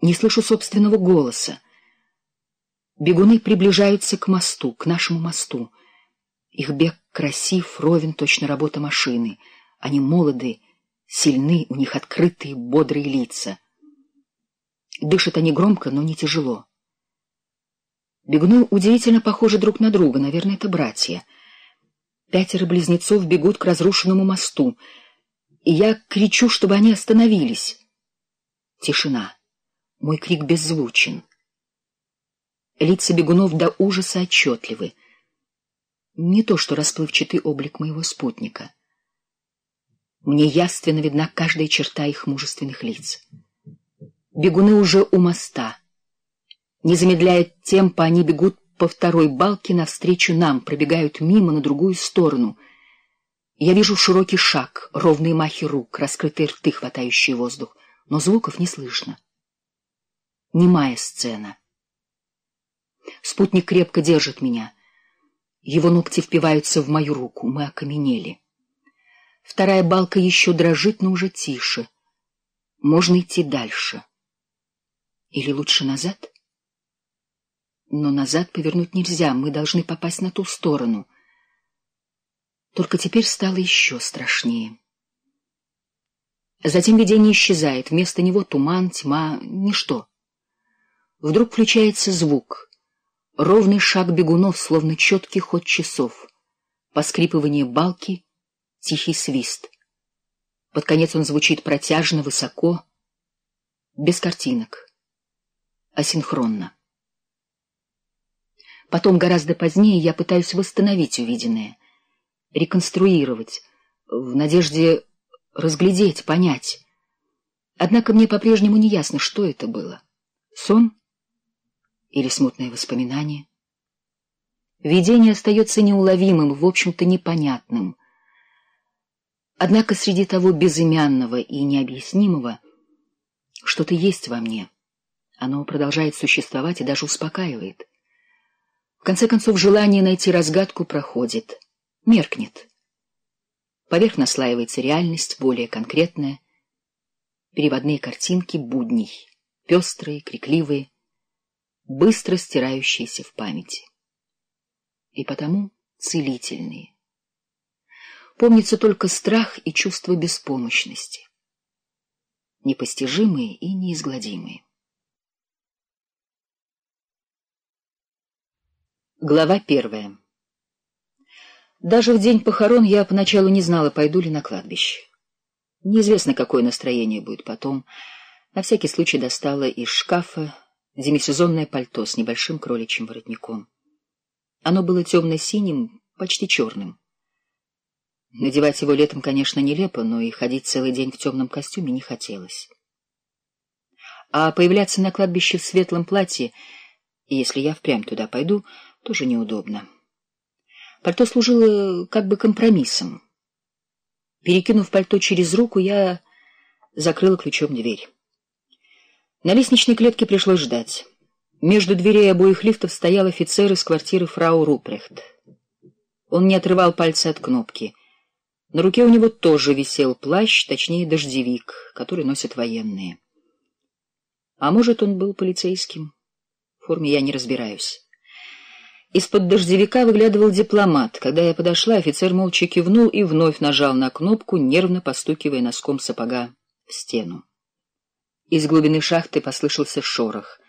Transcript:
Не слышу собственного голоса. Бегуны приближаются к мосту, к нашему мосту. Их бег красив, ровен, точно работа машины. Они молоды, сильны, у них открытые, бодрые лица. Дышат они громко, но не тяжело. Бегуны удивительно похожи друг на друга, наверное, это братья. Пятеро близнецов бегут к разрушенному мосту, и я кричу, чтобы они остановились. Тишина. Мой крик беззвучен. Лица бегунов до ужаса отчетливы. Не то, что расплывчатый облик моего спутника. Мне яственно видна каждая черта их мужественных лиц. Бегуны уже у моста. Не замедляя темпа, они бегут по второй балке навстречу нам, пробегают мимо на другую сторону. Я вижу широкий шаг, ровные махи рук, раскрытые рты, хватающие воздух, но звуков не слышно. Немая сцена. Спутник крепко держит меня. Его ногти впиваются в мою руку, мы окаменели. Вторая балка еще дрожит, но уже тише. Можно идти дальше. Или лучше назад? Но назад повернуть нельзя, мы должны попасть на ту сторону. Только теперь стало еще страшнее. Затем видение исчезает, вместо него туман, тьма, ничто. Вдруг включается звук. Ровный шаг бегунов, словно четкий ход часов. Поскрипывание балки, тихий свист. Под конец он звучит протяжно, высоко, без картинок, асинхронно. Потом, гораздо позднее, я пытаюсь восстановить увиденное, реконструировать, в надежде разглядеть, понять. Однако мне по-прежнему не ясно, что это было. Сон или смутное воспоминание? Видение остается неуловимым, в общем-то непонятным. Однако среди того безымянного и необъяснимого что-то есть во мне. Оно продолжает существовать и даже успокаивает. В конце концов, желание найти разгадку проходит, меркнет. Поверх наслаивается реальность, более конкретная, переводные картинки будней, пестрые, крикливые, быстро стирающиеся в памяти. И потому целительные. Помнится только страх и чувство беспомощности, непостижимые и неизгладимые. Глава первая даже в день похорон я поначалу не знала, пойду ли на кладбище. Неизвестно, какое настроение будет потом. На всякий случай достала из шкафа демисезонное пальто с небольшим кроличьим воротником. Оно было темно-синим, почти черным. Надевать его летом, конечно, нелепо, но и ходить целый день в темном костюме не хотелось. А появляться на кладбище в светлом платье, если я впрямь туда пойду, тоже неудобно. Пальто служило как бы компромиссом. Перекинув пальто через руку, я закрыла ключом дверь. На лестничной клетке пришлось ждать. Между дверей обоих лифтов стоял офицер из квартиры фрау Рупрехт. Он не отрывал пальца от кнопки. На руке у него тоже висел плащ, точнее дождевик, который носят военные. А может, он был полицейским? В форме я не разбираюсь. Из-под дождевика выглядывал дипломат. Когда я подошла, офицер молча кивнул и вновь нажал на кнопку, нервно постукивая носком сапога в стену. Из глубины шахты послышался шорох.